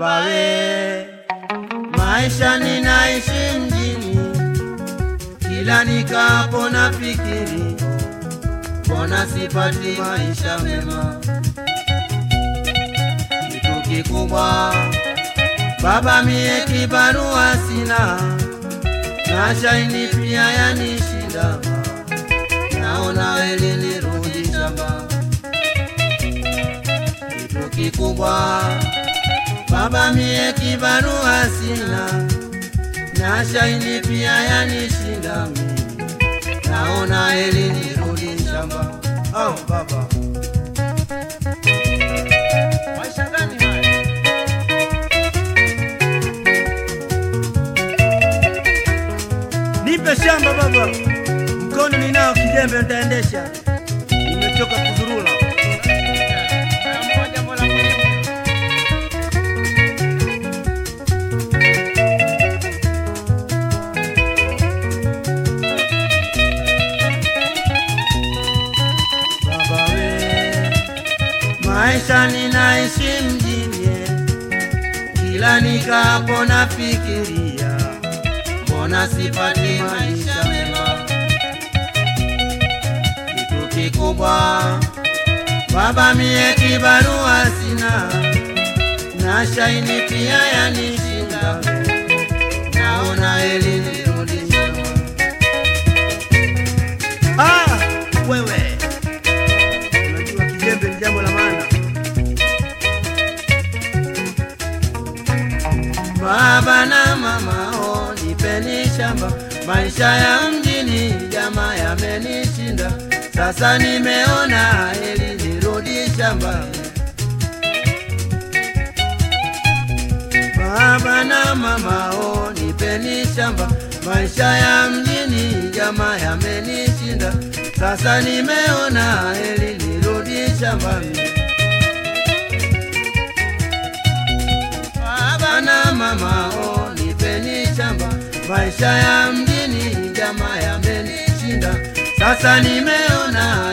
Baba we, maisha ninaishi mjini, kila nikapo nafikiri, mbona sipati maisha mema? Kitu kikubwa baba, mie kibarua sina, na shaini pia yanishinda, naona eli nirudi shamba. Kitu kikubwa baba, mie kibarua sina, na shaini pia yanishinda, mimi naona eli nirudi shamba. Oh, baba? Nipe shamba baba, mkono ninao, kijembe nitaendesha. Nimechoka kuzurula. Maisha ninaishi mjini, kila nikapo nafikiria, mbona sipati maisha mema? Kitu kikubwa baba, mie kibarua sina, na shaini pia yanishinda, naona eli Baba na mama, oh, nipeni shamba. Maisha ya mjini jamaa yamenishinda, sasa nimeona heri nirudi shamba. Baba na mama, oh, nipeni shamba. Maisha ya mjini jamaa yamenishinda, sasa nimeona heri nirudi shamba. Maisha ya mjini jamaa yamenishinda, sasa nimeona